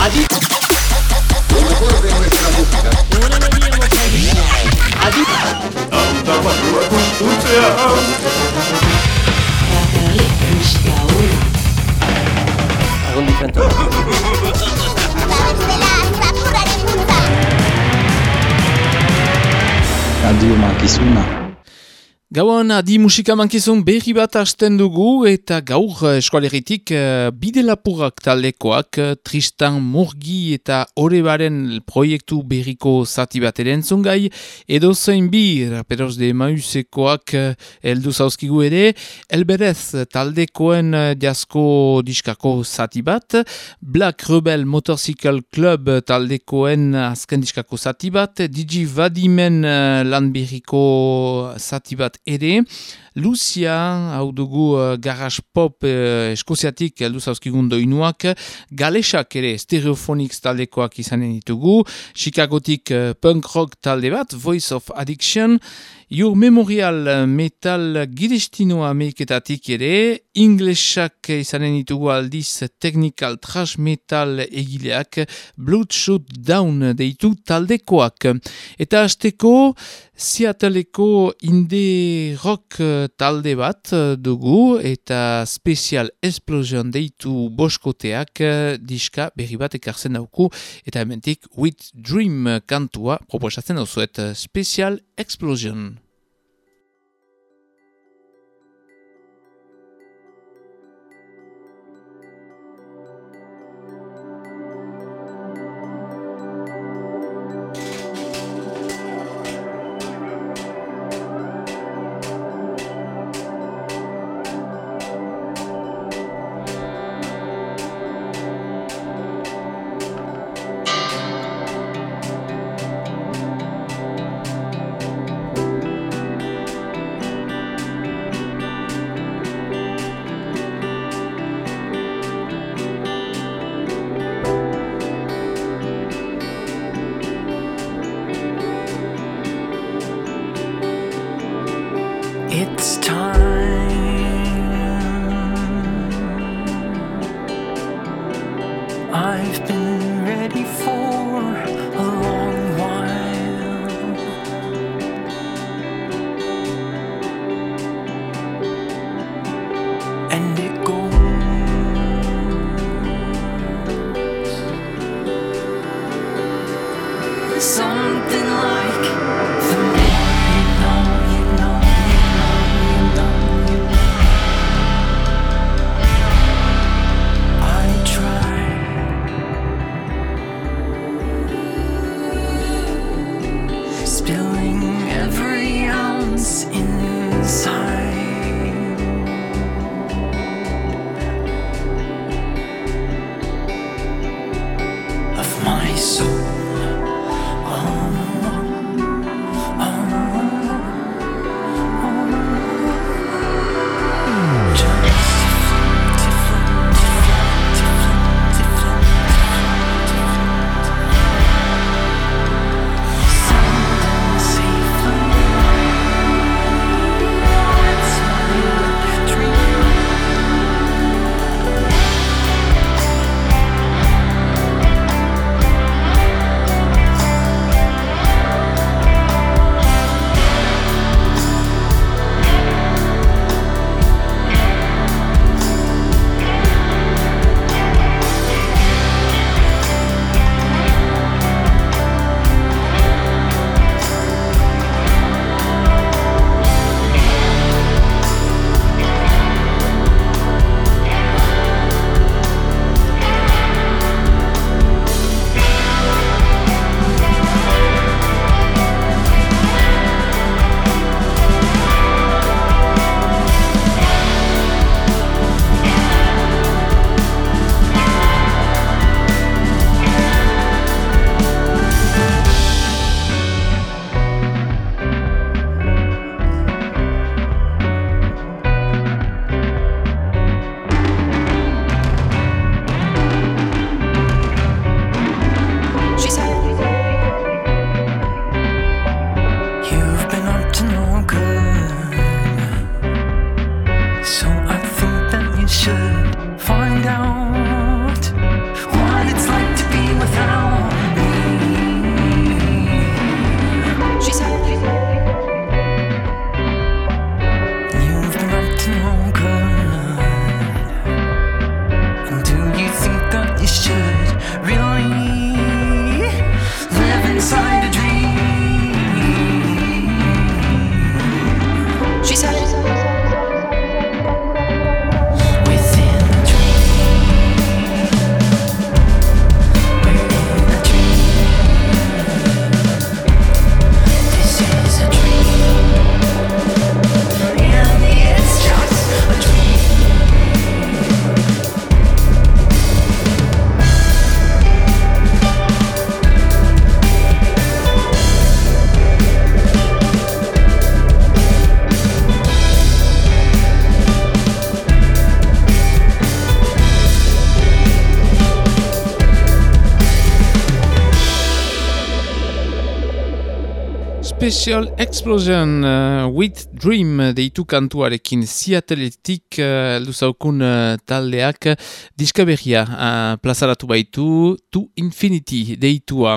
Adi. Adi. Temperatura constante. Gauan adi musika mankizun berri bat hasten dugu eta gaur eh, eskualeritik uh, bide lapurak taldekoak uh, Tristan Morgi eta Orebaren proiektu berriko zati bat ere entzungai edo zein bi raperos de mausekoak uh, eldu zauzkigu ere. Elberez taldekoen jasko diskako zati bat. Black Rebel Motorcycle Club taldekoen azken diskako zati bat. Digi Vadimen lan berriko zati bat ere. Lucia, hau dugu uh, garage pop uh, eskoziatik heldu zauzkigun doinuak, galesak ere stereophonics taldekoak izanen ditugu, Chicagotik uh, punk rock talde bat, Voice of Addiction, Your Memorial Metal Gidestinoa Ameriketatik ere, Inglesak izanen ditugu aldiz Technical Trash Metal egileak, Bloodshot Down deitu taldekoak. Eta hasteko Seattleko indie rock talde bat dugu eta Special Explosion deitu boskoteak diska berri bat ekartzen dauku eta hementik With Dream kantua proposatzen dauzuet Special Explosion. Special Explosion uh, with Dream deitu kantuarekin Seattleetik uh, luzaukun uh, taldeak diska berria uh, plazaratu baitu To Infinity deitua.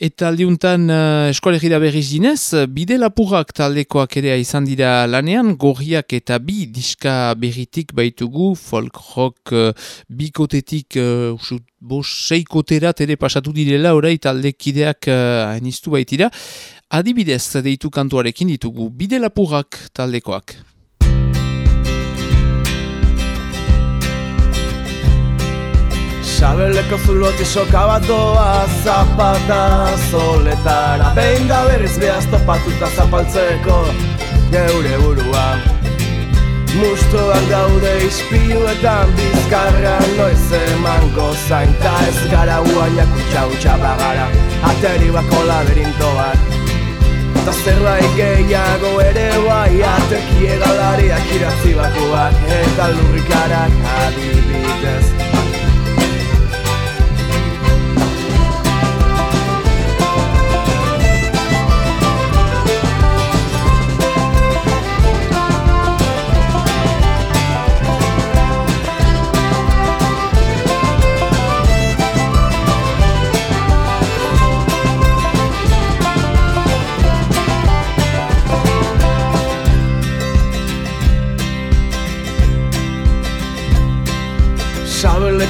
Eta aldiuntan uh, eskolegira berriz dinez, bide lapurrak taldekoak ere izan dira lanean, gorriak eta bi diska berritik baitugu, folk rock uh, bikotetik uh, usut, bo seikoterat ere pasatu direla, orai taldekideak uh, hainiztu baitira. Adibidez deitu kantuarekin ditugu bide lapurrak taldekoak. Sabeleko zulotik soka bat doa zapata zoletara. Behin da berriz behaz topatuta zapaltzeko geure burua. Mustoak daude ispiluetan bizkarra noiz emango zain. Ta ez gara guainak utxa utxa bagara Ateri bako laberinto bat Ta zerbait gehiago ere bai Ateki egalariak iratzi bakuak Eta lurrikarak adibidez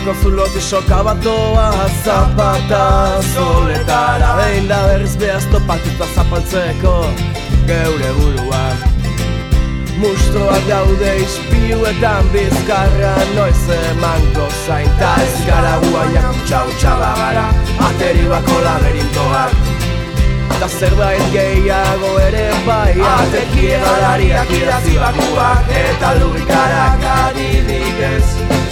Sabeleko zulotik soka bat doa zapata zoletara Behin da berriz behaz topatuta zapaltzeko geure buruan. Mustoak daude ispiluetan bizkarra noiz emango zain Ta ez gara guaiak utxa utxa bagara Ateri bako laberintoak. Ta zerbait gehiago ere bai Ateki egalariak idatzi bakuak Eta lurrikarak adibidez Sabeleko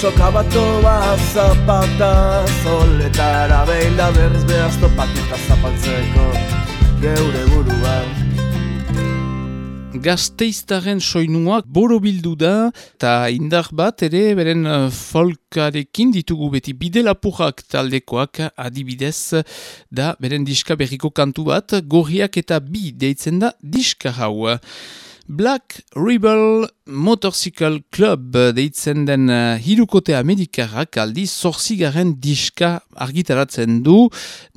soka bat doa zapata zoletara Behin da berriz behaz topatuta zapaltzeko geure buruan Gazteiztaren soinuak borobildu da eta indar bat ere beren uh, folkarekin ditugu beti bide lapurrak taldekoak adibidez da beren diska berriko kantu bat gorriak eta bi deitzen da diska hau. Black Rebel Motorcycle Club deitzen den uh, hirukote amerikarrak aldi zorzigaren diska argitaratzen du.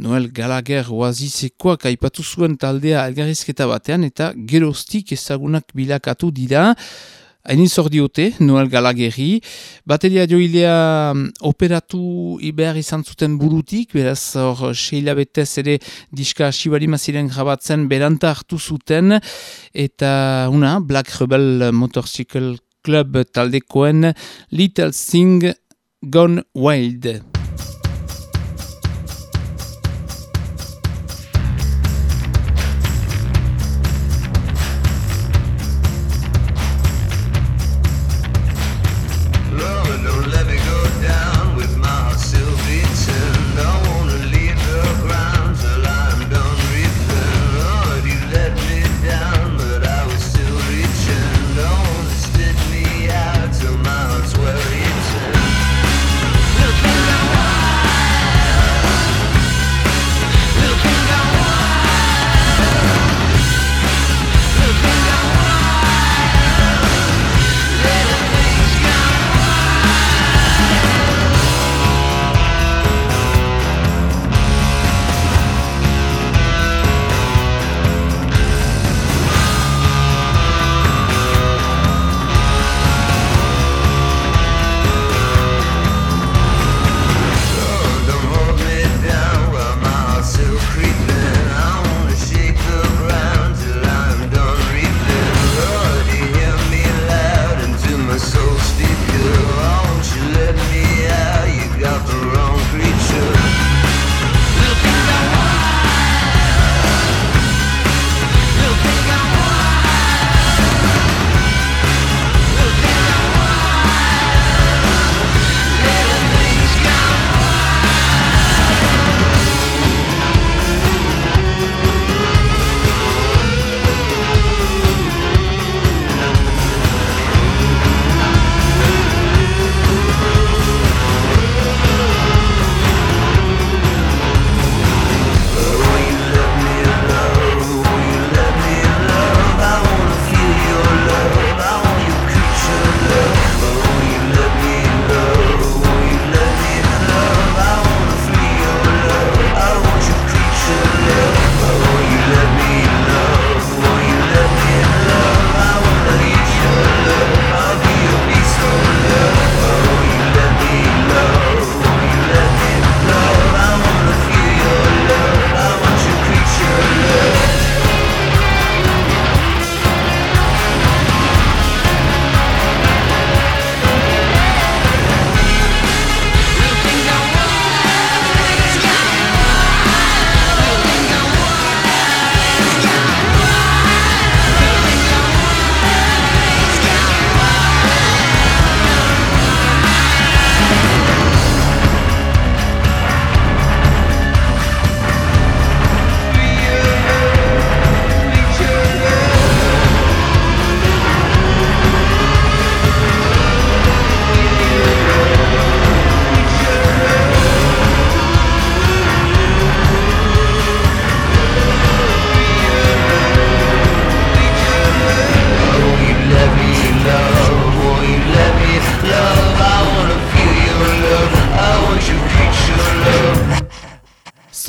Noel Gallagher oazizekoak aipatu zuen taldea elgarrizketa batean eta geroztik ezagunak bilakatu dira. Hainin diote, Noel Gallagherri, bateria joilea mm, operatu behar izan zuten burutik, beraz hor seila betez ere diska asibari maziren grabatzen beranta hartu zuten, eta una, Black Rebel Motorcycle Club taldekoen Little Thing Gone Wild.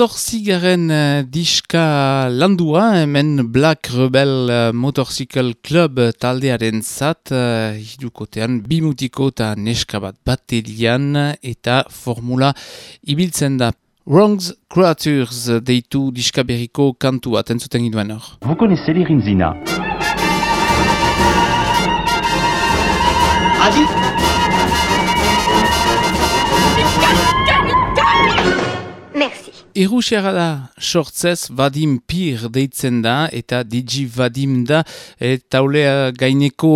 zortzigaren uh, diska landua, hemen Black Rebel euh, Motorcycle Club taldearen zat, uh, hidukotean bimutiko eta neska bat batelian eta formula ibiltzen da. Wrongs Creatures euh, deitu diska berriko kantu bat entzuten ginduen hor. Vous connaissez les Rinzina. Adi Erruxera da sortzez Vadim Pir deitzen da eta Digi Vadim da e, taulea gaineko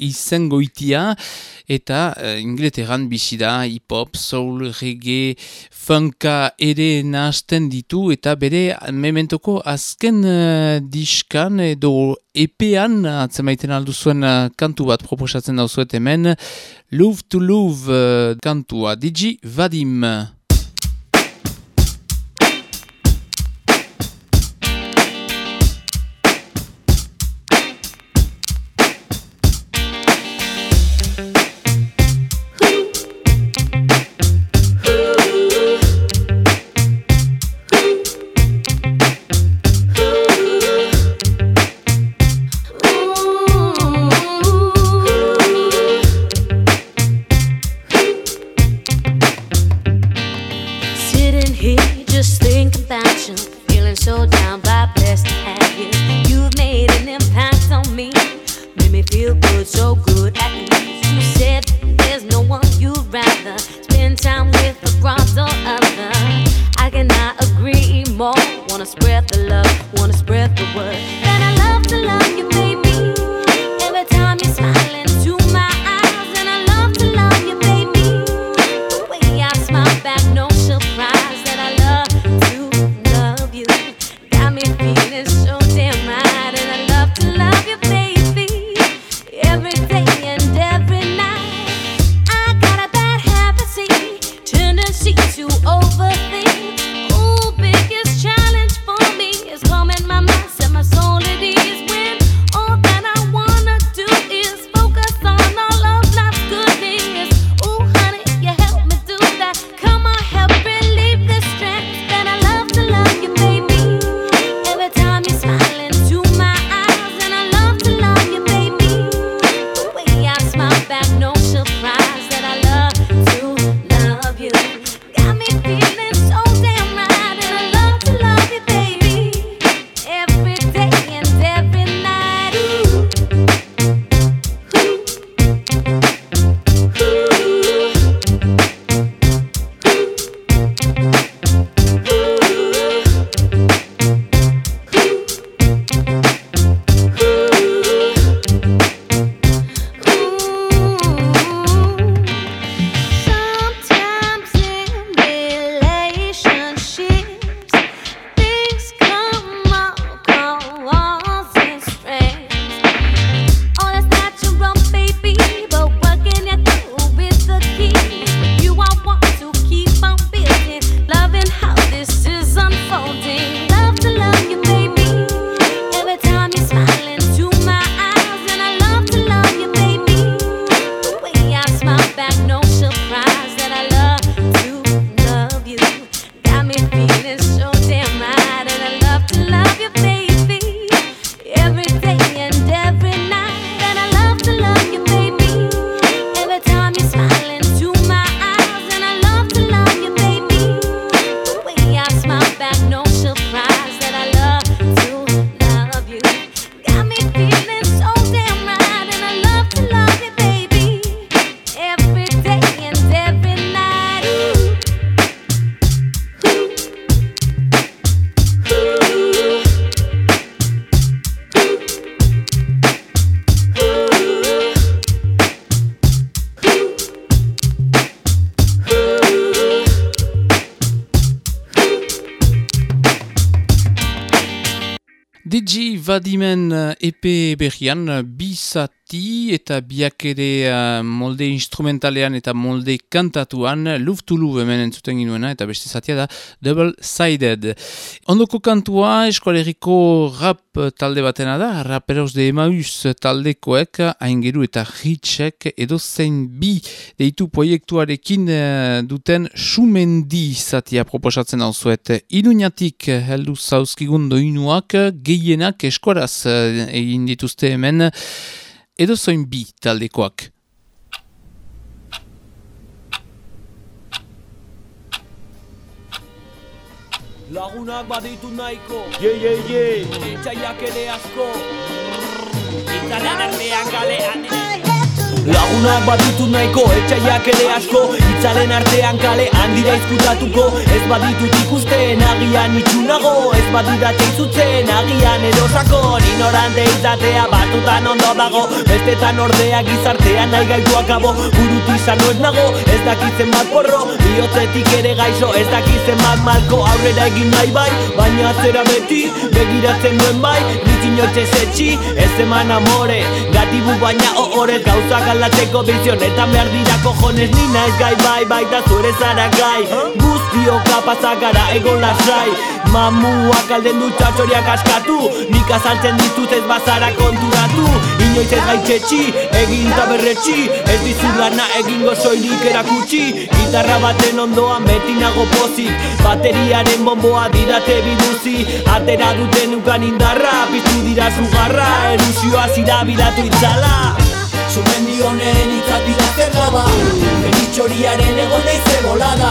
izengoitia eta e, Ingleterran bizi da hip-hop, soul, reggae, funka ere nahasten ditu eta bere mementoko azken e, diskan edo epean atzemaiten aldu zuen e, kantu bat proposatzen dauzuet hemen Love to Love e, kantua Digi Vadim. so good at You said there's no one you'd rather spend time with or other. I cannot agree more. Wanna spread the love. Sibérie. Belgian bizati eta biak ere uh, molde instrumentalean eta molde kantatuan luftulu hemen entzuten ginuena eta beste zatia da Double Sided. Ondoko kantua eskoaleriko rap talde batena da, raperos de Emaus taldekoek, aingeru eta hitxek edo zein bi deitu proiektuarekin uh, duten sumendi zatia proposatzen hau zuet. Inuñatik heldu zauzkigun doinuak gehienak eskoraz eh, egin dituzte hemen. Edo zoin bi taldekoak. Lagunak baditu nahiko. Ye, ye, ye. Itxaiak ere asko. Itzaren artean galean Lagunak baditu nahiko, etxaiak ere asko. Itzalen artean kale handira izkutatuko. Ez baditut ikusten agian itxunago. Ez badidate izutzen agian erosako. Inorante izatea batutan ondo dago. Bestetan ordea gizartean nahi gaitu akabo. Buruti izan ez nago, ez dakitzen bat porro. Biotzetik ere gaixo, ez dakitzen bat malko. Aurrera egin nahi bai, baina atzera beti. Begiratzen duen bai, nitzin etxe zetxi Ez eman amore, gatibu baina ohorez gauzak aldatzeko bizionetan behar dira cojones Ni naiz gai bai, baita zure zara gai. Guztio kapazak gara egon lasai. Mamuak alden du txatxoriak askatu Nik azaltzen ditut ez bazara konturatu. Inoiz ez gaitxetxi, egin eta berretxi Ez dizut lana egingo soilik erakutsi. Gitarra baten ondoan beti nago pozik Bateriaren bomboa didate biduzi Atera duten ukan indarra Piztu dira zugarra Erusioa zira bidatu itzala Sumendi honen itzat dira zer laba Benitxoriaren egon naize bolada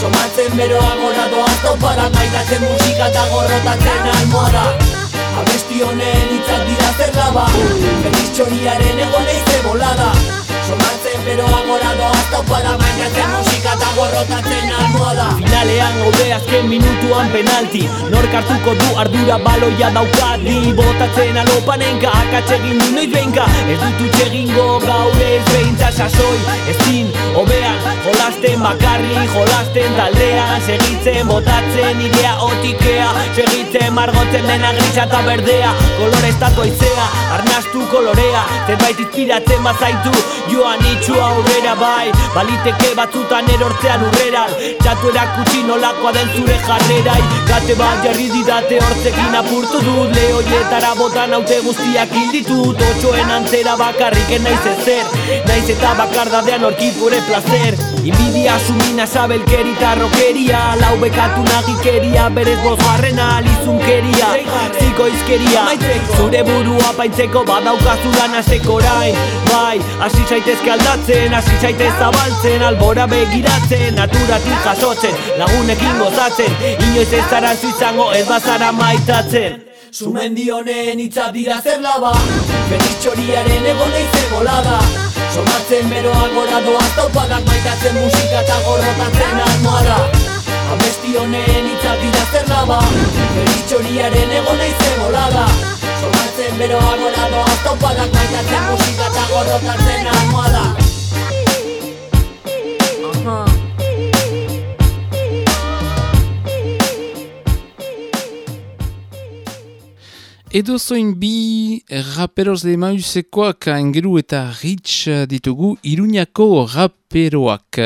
Somatzen beroa gora doaz tauparak Maitatzen musika eta gorrotatzen almohada. Abesti honen itzat dira zer laba Benitxoriaren egon naize bolada Somatzen beroa gora doaz tauparak Maitatzen musika eta gorrotatzen almohada Finalean gaude azken minutuan penalti. Nork hartuko du ardura baloia daukat. Ni botatzen alopanenka akatsegin du noiz behinka. Ez dut utxe egingo gaur ez behintza sasoi. Ezin, hobean, jolasten bakarri Jolasten taldean, segitzen botatzen idea otikea. Segitzen margotzen dena grisa eta berdea. Koloreztatu aizea, arnastu kolorea. Zerbait inspiratzen bazaitu, joan itxu aurrera bai. Baliteke batzutan erortzean urrera. Txatu erakutsi nolakoa den zure jarrerai. Gate bat jarri didate hortzekin apurtu dut. Lehoietara botan haute guztiak hil ditut. Otxoen antzera bakarrik naiz ezer. Naiz eta bakardadean orkit gure placer. Inbidia sumina sabelkeri eta rokeria. Lau bekatu nagikeria berez boz barrena lizunkeria Zikoizkeria Zure burua paintzeko badaukazu lan azteko orain Bai, hasi zaitezke aldatzen, hasi zaitez zabaltzen Albora begiratzen, naturatik jasotzen Lagunekin gozatzen, inoiz ez zara izango ez bazara maitatzen. Sumendi honen hitza dira zer laba Benitxoriaren egon naize bolada. Somatzen beroa gora doaz taupadak maitatzen musika eta gorrotatzen almohada. Abesti honen hitza dira zer laba Benitxoriaren egon naize bolada. Somatzen beroa gora doaz taupadak maitatzen musika eta gorrotatzen almohada Edo zoin bi raperos de mausekoak engeru eta rich ditugu Iruñako raperoak.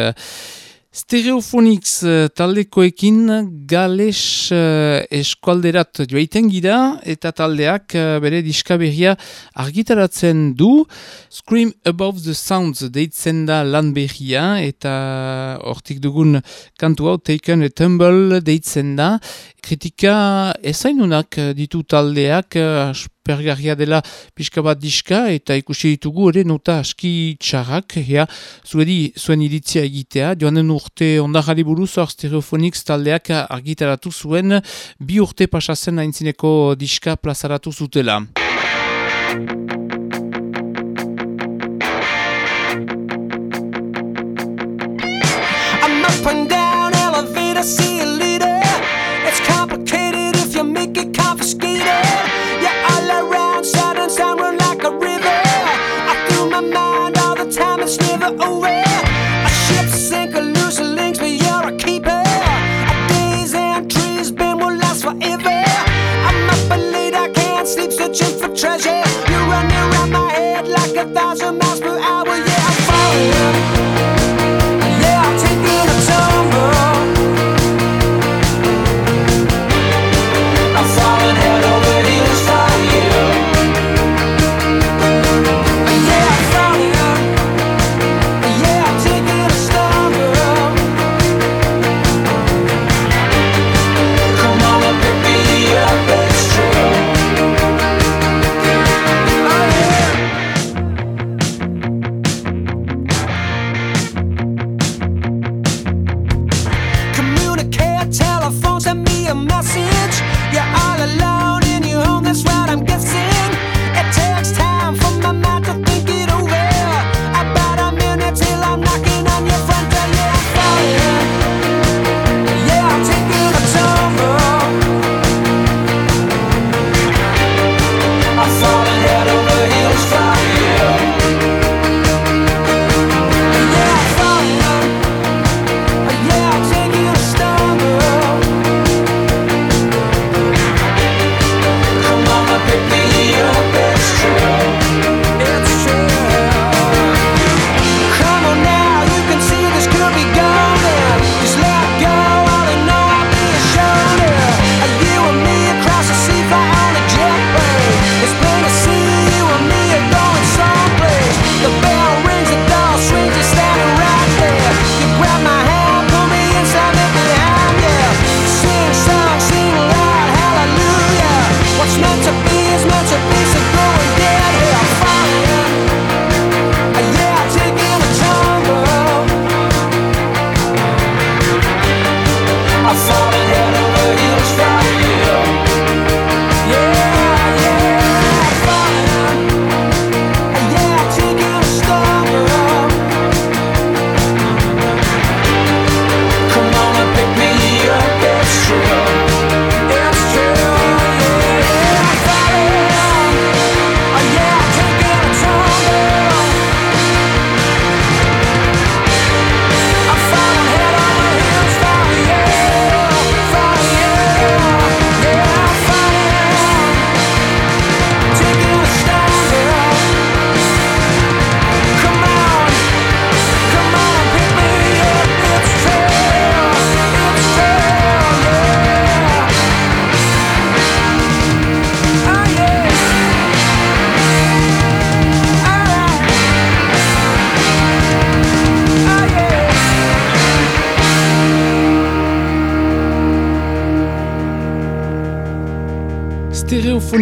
Stereophonics eh, taldekoekin gales uh, eskualderat joaiten gira eta taldeak uh, bere diskaberria argitaratzen du. Scream Above the Sounds deitzen da lan berria eta hortik dugun kantu hau Taken a Tumble deitzen da. Kritika ezainunak ditu taldeak aspergarria dela pixka bat diska eta ikusi ditugu ere nota aski txarrak ea zuedi zuen iritzia egitea joanen urte ondajari buruz hor stereofonix taldeak argitaratu zuen bi urte pasazen aintzineko diska plazaratu zutela.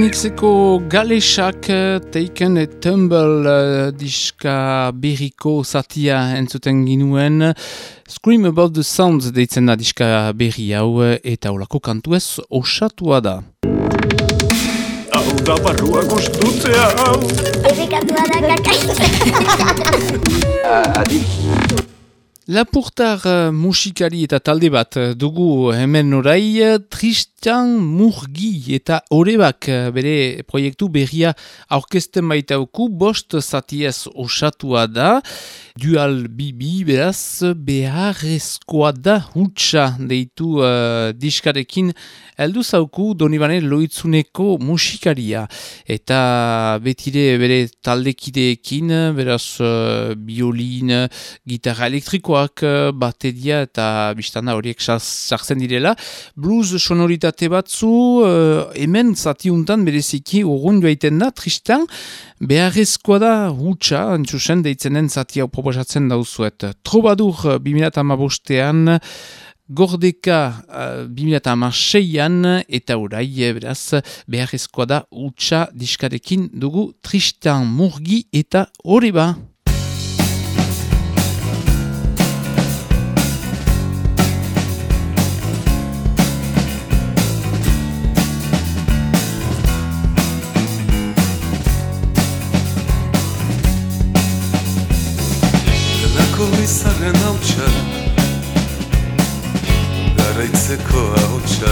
Stereophonicseko galesak eh, Taken a Tumble eh, diska berriko zatia entzuten ginuen Scream About the Sounds deitzen da diska berri hau eh, eta olako kantuez osatua da. Hau da barrua gustutzea hau. Errekatua da kakaitz. Lapurtar eh, musikari eta talde bat eh, dugu hemen orai eh, Tristan Murgi eta Orebak bere proiektu berria aurkezten baitauku bost zatiez osatua da. Dual Bibi beraz beharrezkoa da hutsa deitu uh, diskarekin. Heldu zauku Donibane loitzuneko musikaria. Eta betire bere taldekideekin beraz uh, biolin, gitarra elektrikoak, uh, bateria eta biztanda horiek sar- sartzen direla. Blues sonoritate batzu uh, hemen zatiuntan bereziki urrun joaiten da, Tristan, beharrezkoa da hutsa, antxusen deitzen den zati hau proposatzen dauzuet. Trobadur uh, 2008an, Gordeka uh, 2006an eta orai eh, beraz beharrezkoa da hutsa diskarekin dugu Tristan Murgi eta Oreba. Garaitzeko hautsa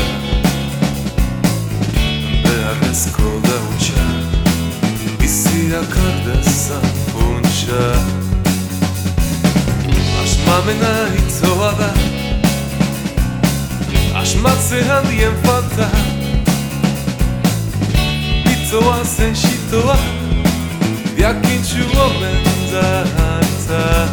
Beharrezko dautsa Biziak ardezan funtsa. Asmamena hitzoa da Asmatze handien falta. Hitzoa zen xitoa jakintxu omen dartza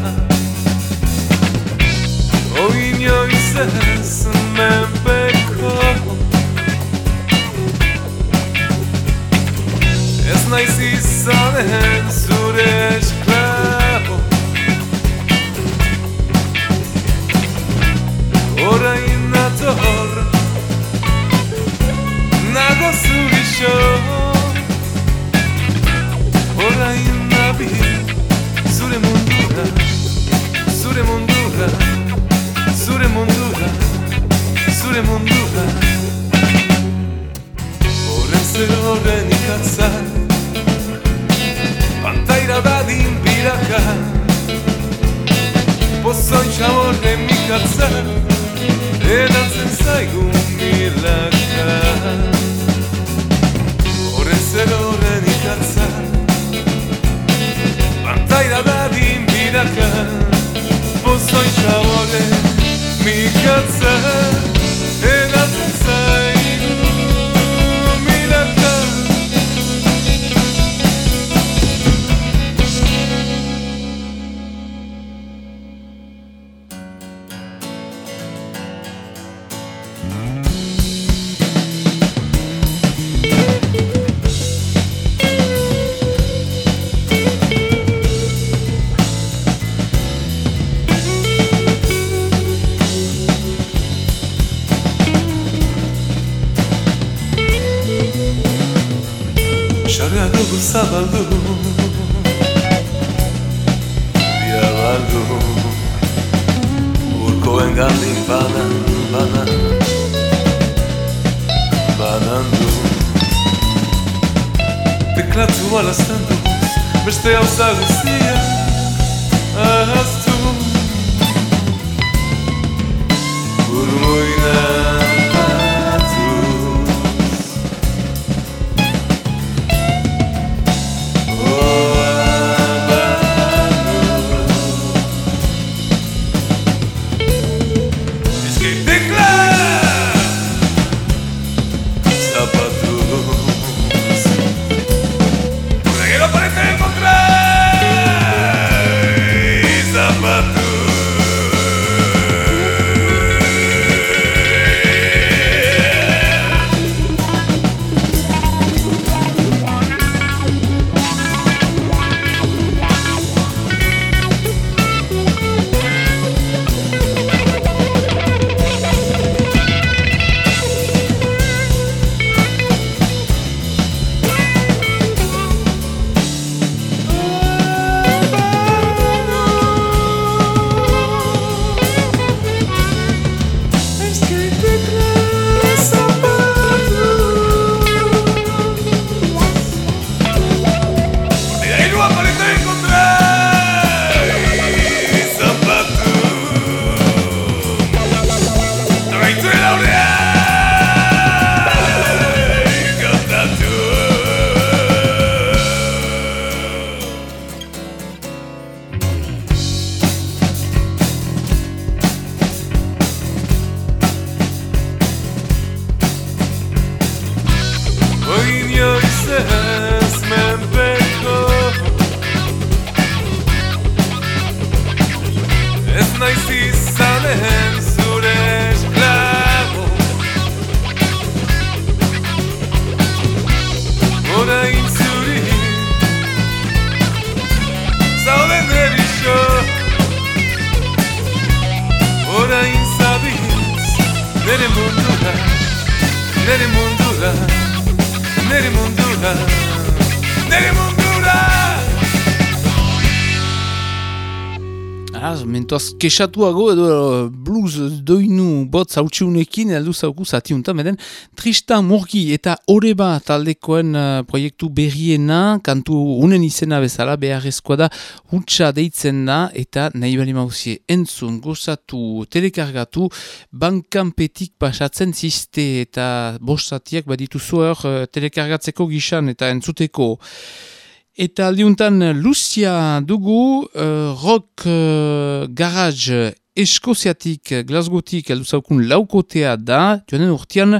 Teklatu alazten du Beste hauza guztia Ahaztu Urmoina Ez naiz Mentoaz kesatuago edo blues doinu botz hautsiunekin heldu zauku zatiuntan, beden Tristan Murgi eta Oreba taldekoen eh, proiektu berriena, kantu unen izena bezala beharrezkoa da, hutsa deitzen da, eta nahi bali mauzie entzun, gozatu, telekargatu, bankanpetik pasatzen ziste eta bostatiak badituzu hor eh, telekargatzeko gisan eta entzuteko Eta aldiuntan eh, Lucia dugu uh, rock uh, garage Eskoziatik, Glasgotik, aldu zaukun laukotea da, joanen urtean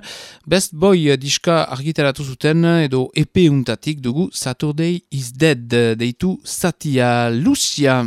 Best Boy diska argitaratu zuten edo epe untatik dugu Saturday is Dead deitu satia Lucia.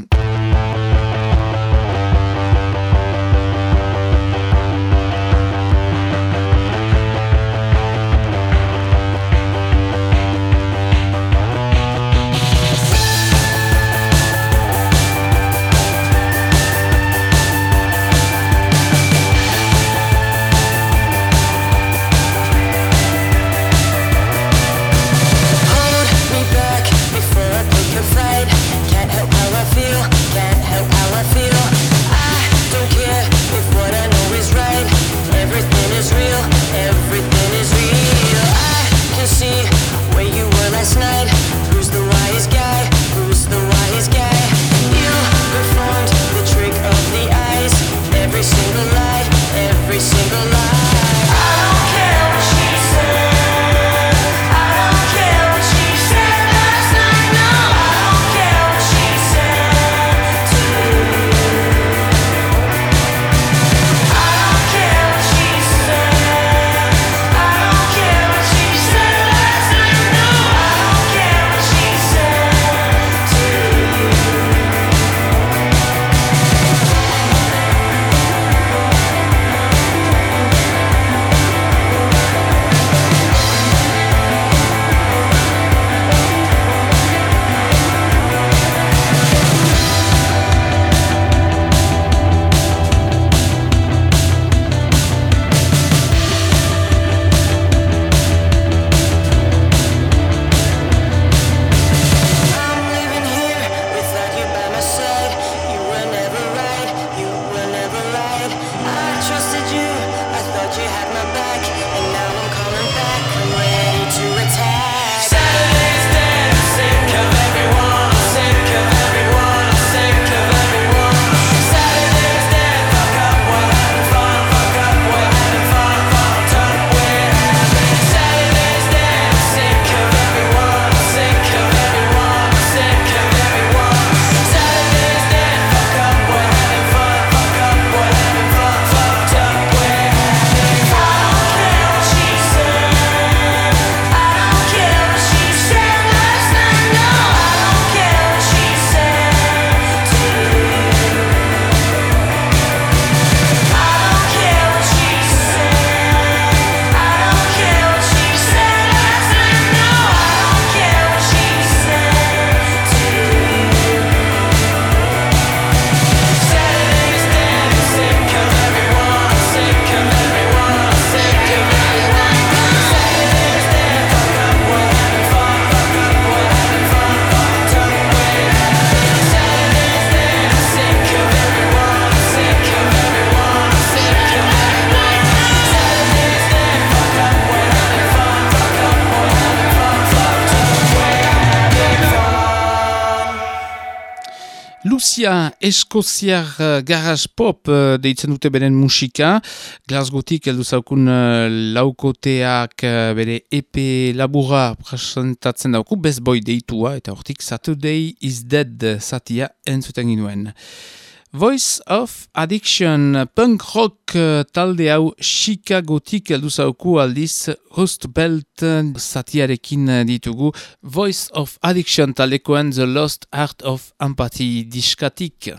Eskozia, Eskoziar eh, garage pop eh, deitzen dute beren musika, Glasgotik heldu zaukun eh, laukoteak bere EP labura presentatzen dauku, Best Boy deitua, eta hortik Saturday is Dead zatia entzuten ginuen. Voice of Addiction punk rock eh, talde hau Chicagotik heldu zauku aldiz Rust Belt eh, zatiarekin eh, ditugu Voice of Addiction talekoen The Lost Art of Empathy diskatik.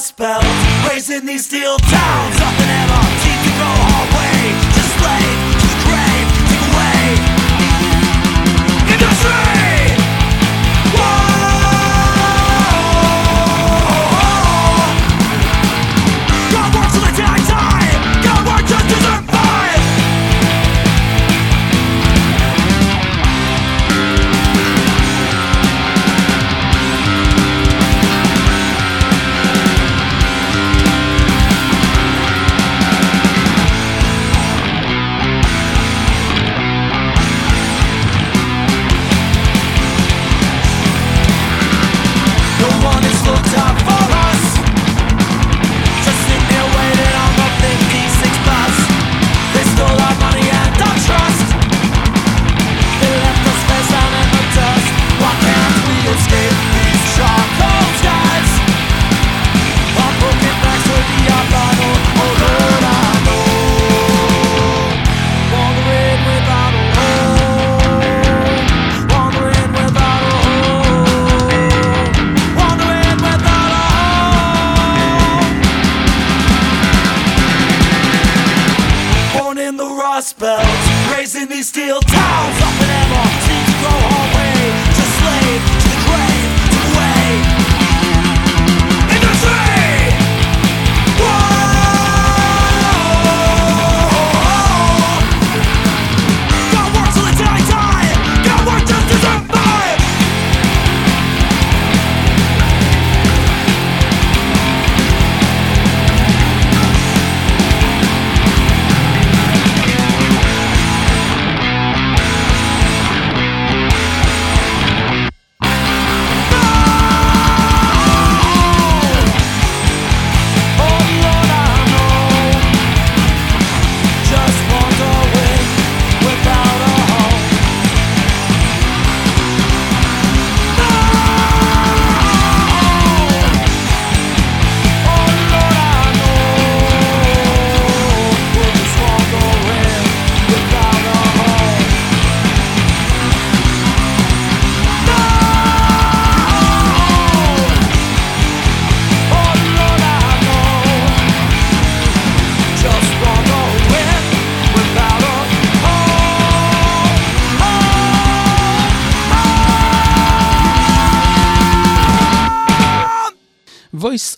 rust belt, raising these steel towns. Nothing ever, teeth to go our way, just lay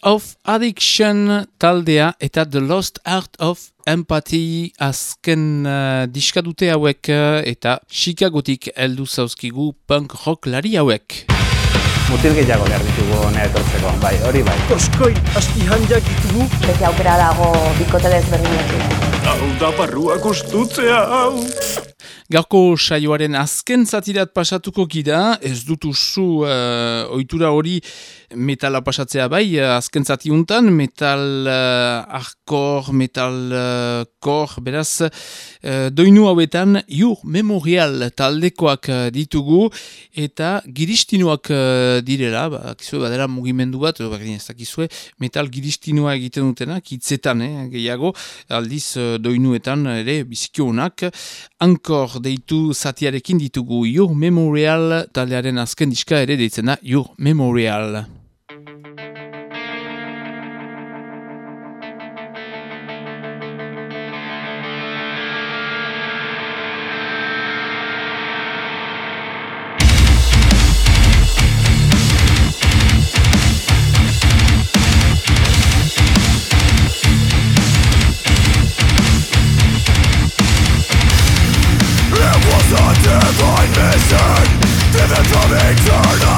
of Addiction taldea eta The Lost Art of Empathy azken uh, diskadute hauek uh, eta Chicagotik heldu zauzkigu punk rock lari hauek. Mutil gehiago behar ditugu hona etortzeko, bai, hori bai. Toskoi, asti handiak ditugu. Beti aukera dago bikote desberdinekin. Hau da barrua gustutzea, hau. Gaurko saioaren azken zatirat pasatuko gira, ez dut usu uh, ohitura hori metala pasatzea bai, uh, azken zati untan, metal uh, arkor, metal uh, kor, beraz, uh, doinu hauetan, Your Memorial taldekoak ditugu, eta giristinuak uh, direla, ba, kizue, badera mugimendu bat, berdin ez dakizue, metal giristinua egiten dutenak, hitzetan, eh, gehiago, aldiz uh, doinuetan ere bizikionak, ankor deitu zatiarekin ditugu Your Memorial taldearen azken diska ere deitzen da Your Memorial. the divine mission Given from eternal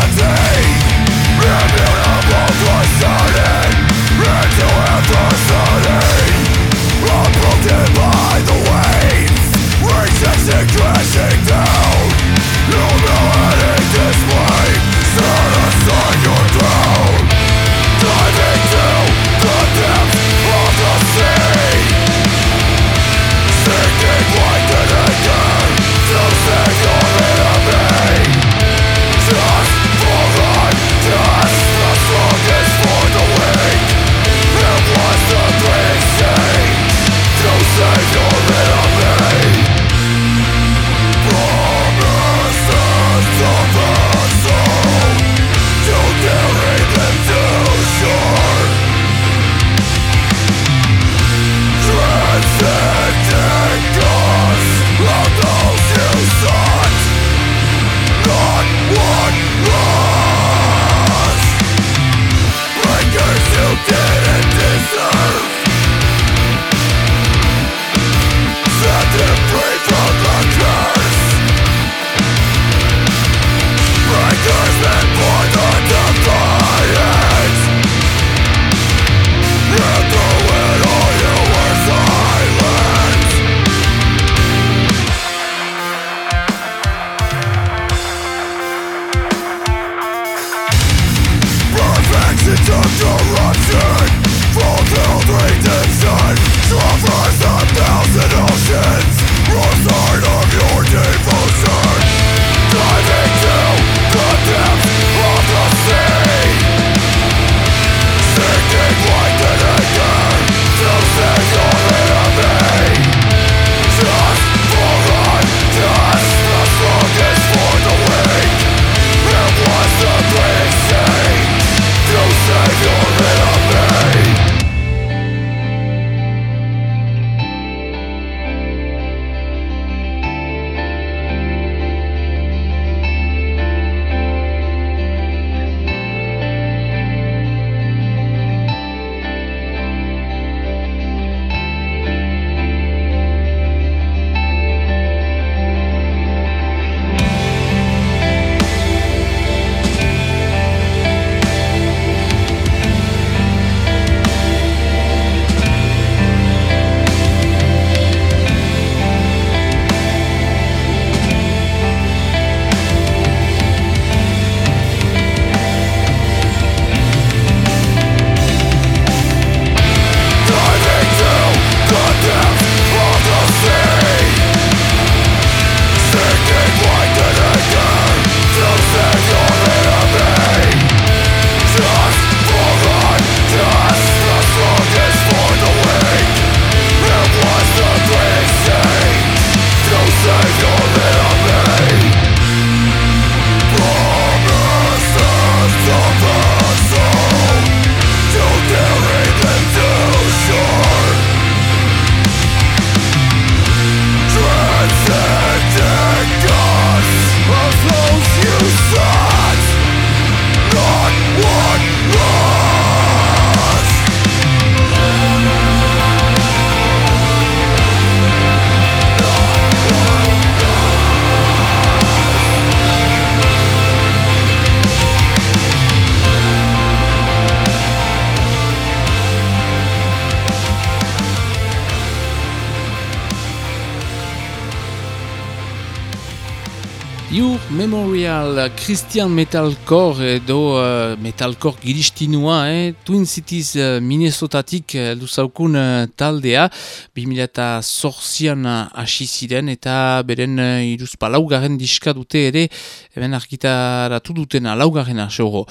Memorial Christian Metalcore edo uh, Metalcore giristinua, eh? Twin Cities uh, Minnesotatik uh, uh, taldea, 2008an hasi ziren eta beren uh, iruzpa laugarren diska dute ere, hemen argitaratu dutena laugarrena, seuro.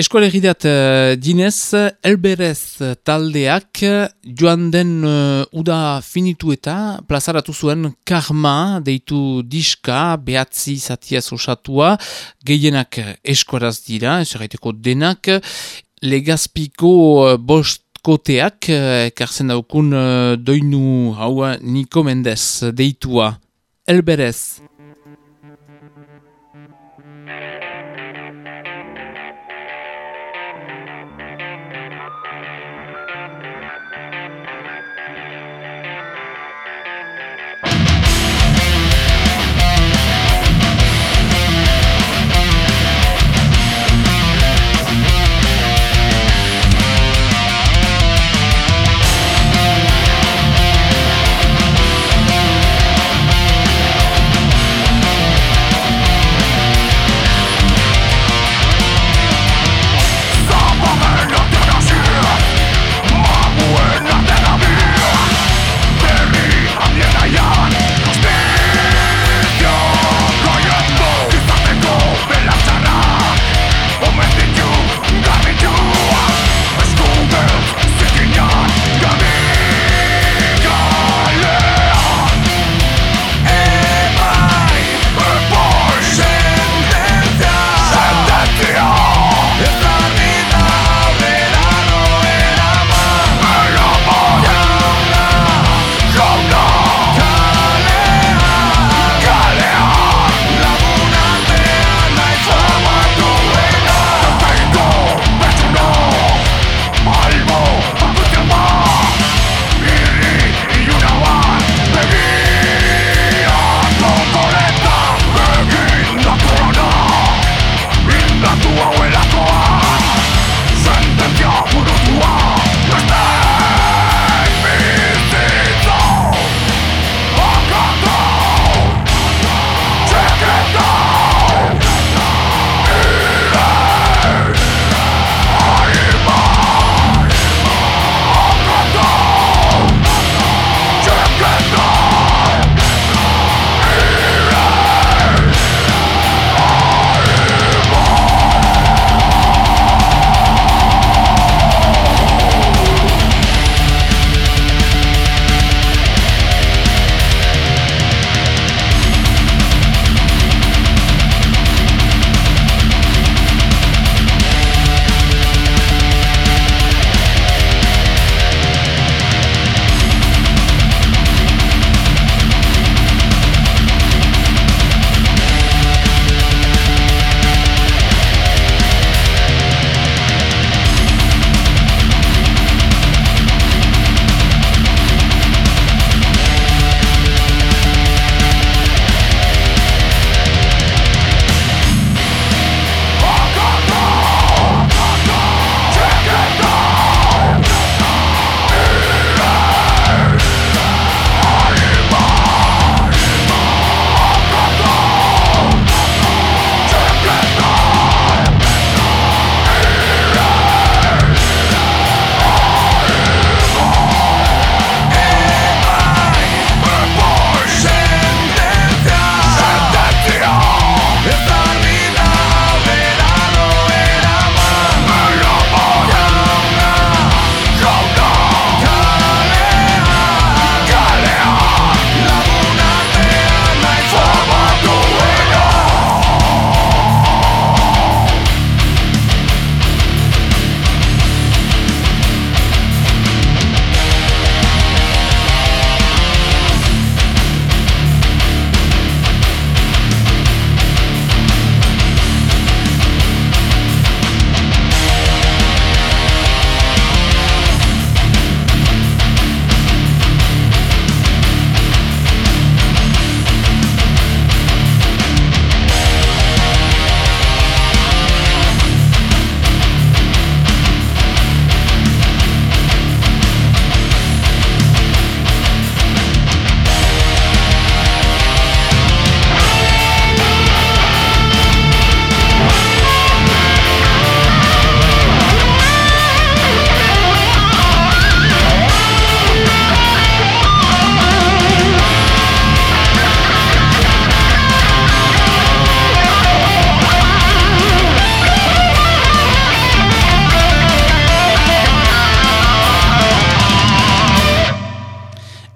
Eskualegidat uh, dinez, Elberez taldeak joan den uh, uda finitu eta plazaratu zuen karma deitu diska behatzi zatiaz osatua, gehienak eskuaraz dira, esagaiteko denak, legazpiko uh, bost koteak, ekartzen daukun doinu hau Niko Mendez deitua. Elberez.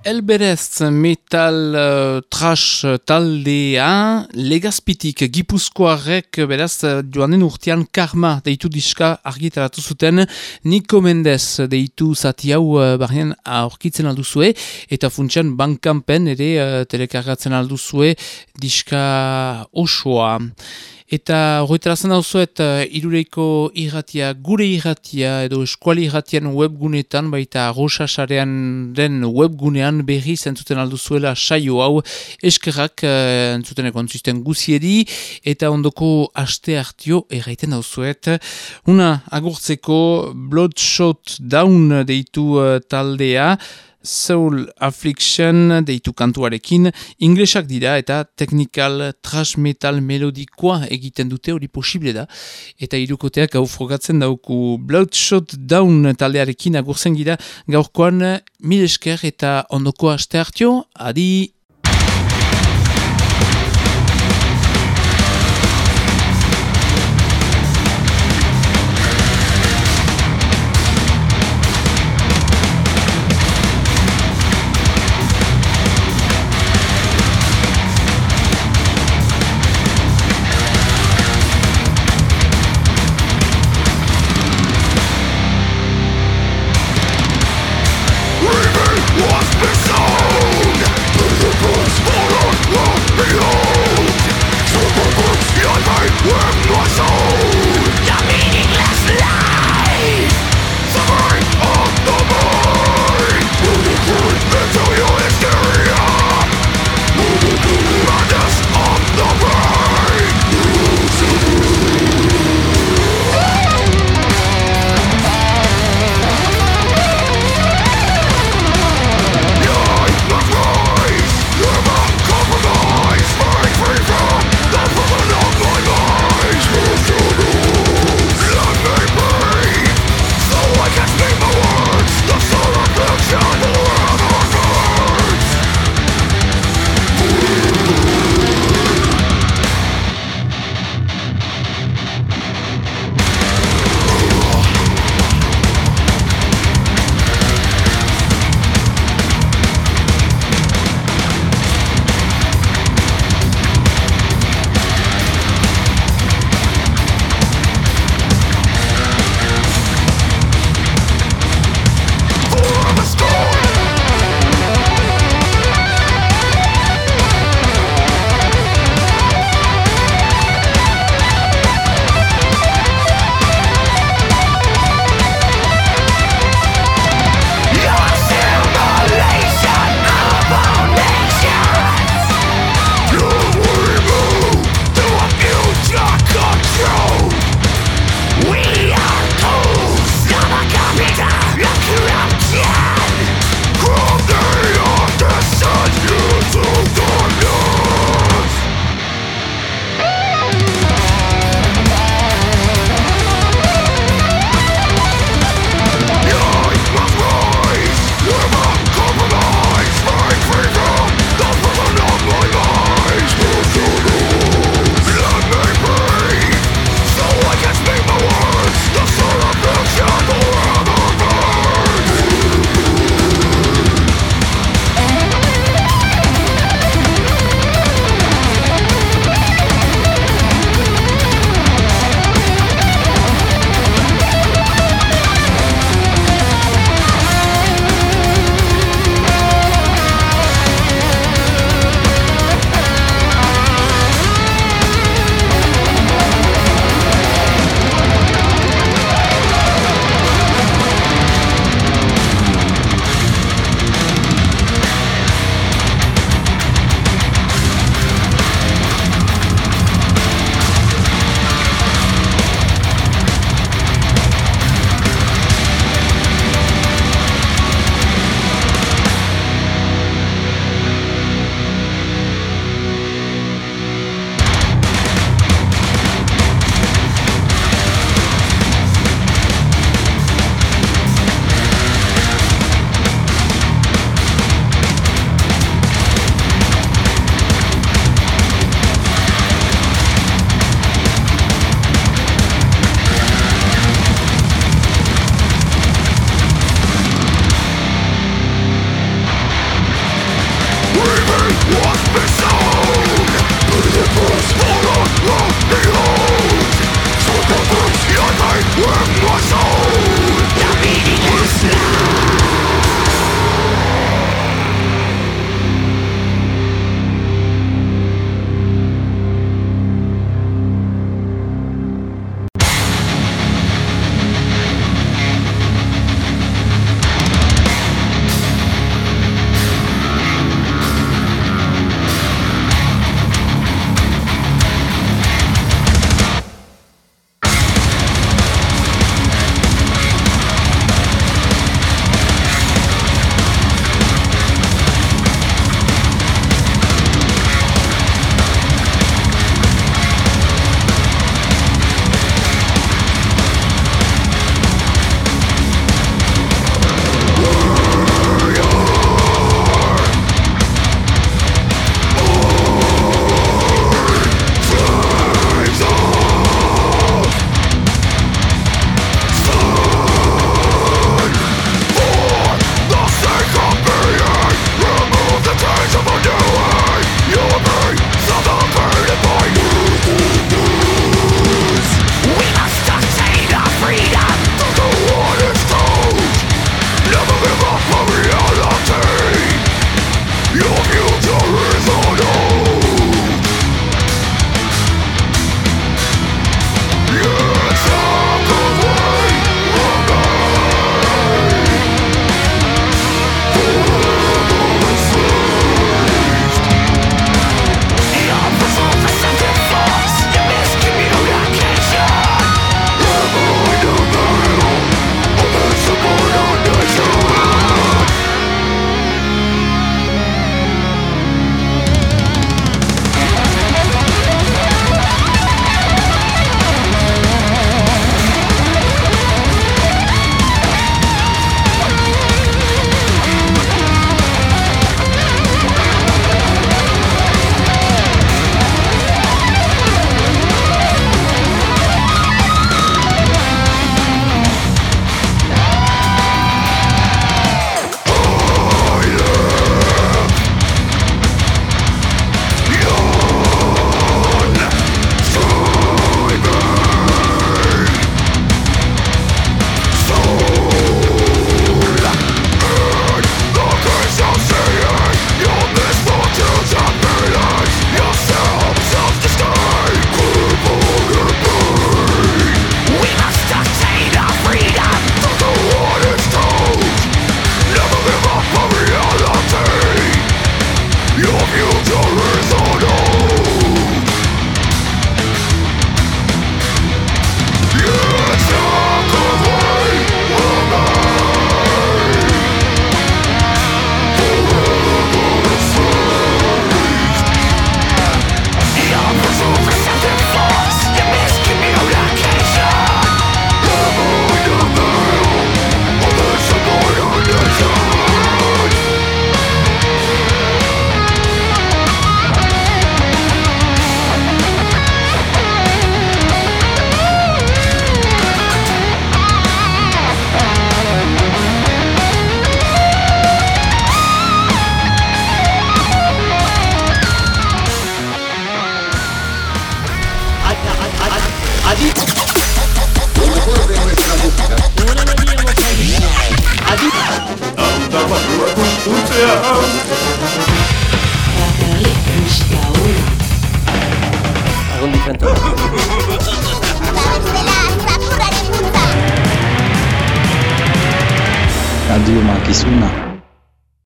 Elberez metal uh, trash taldea legazpitik gipuzkoarek beraz uh, joan den urtean karma deitu diska argitaratu zuten Niko Mendez deitu zati hau uh, barnean aurkitzen alduzue eta funtsian bankampen ere uh, telekargatzen alduzue diska osoa. Eta horretarazen dauzuet uh, irureiko irratia, gure irratia edo eskuali irratian webgunetan, baita rosasarean den webgunean berri zentzuten alduzuela saio hau eskerrak uh, entzuten ekontzisten guziedi eta ondoko aste hartio erraiten dauzuet. Una agurtzeko Bloodshot Down deitu uh, taldea, Soul Affliction deitu kantuarekin, inglesak dira eta technical trash metal melodikoa egiten dute hori posible da. Eta irukoteak gau frogatzen dauku Bloodshot Down taldearekin agurzen gira gaurkoan mil esker eta ondoko aste hartio, adi!